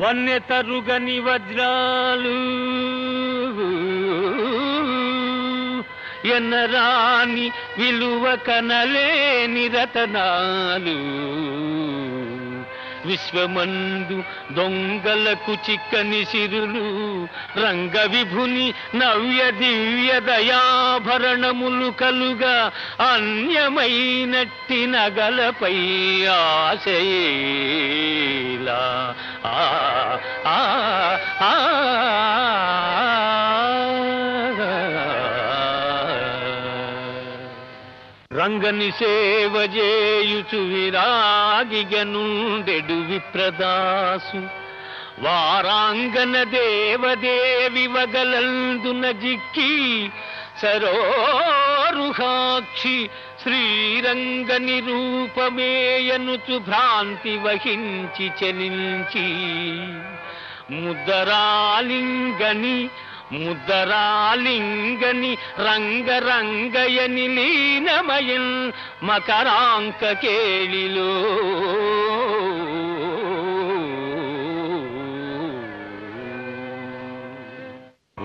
వన్య తరుగని వజ్రాలు. ఎన్నరాని విలువ కనలేని రతనాలు. విశ్వమందు దొంగలకు చిక్కని సిరులు రంగ విభుని నవ్య దివ్య దయాభరణములు కలుగా అన్యమైనట్టి నగలపై ఆశయేలా రంగని సేవ చేయుచు విరాగిగనుండెడు విప్రదాసు. వారాంగన దేవదేవి వగలందున జిక్కి సరోరుహాక్షి శ్రీరంగ నిరూపమేయనుచు భ్రాంతి వహించి చలించి. ముద్దరాలింగని ముద్దరాలింగని రంగరంగయని లీనమయన్ మకరాంక కేళిలో.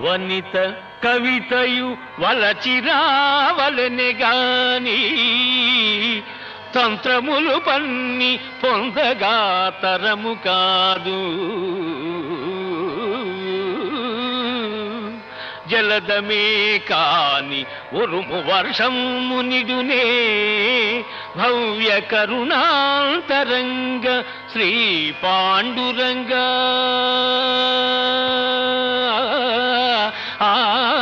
వనిత కవితయు వలచిరావలెనే గాని తంత్రములు పన్ని పొందగా తరము కాదు. జలదమే కాని ఉరుము వర్షము నిడునే భవ్య కరుణాంతరంగ శ్రీ పాండురంగా. ah.